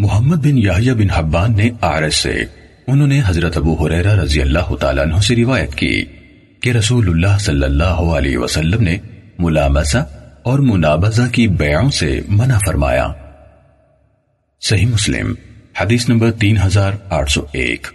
محمد بن یحییٰ بن حبان نے آرس سے، انہوں نے حضرت ابو حریرہ رضی اللہ تعالیٰ عنہ سے روایت کی کہ رسول اللہ صلی اللہ علیہ وسلم نے ملامسہ اور منابزہ کی بیعوں سے منع فرمایا۔ صحیح مسلم، حدیث نمبر تین ہزار آٹھ سو ایک۔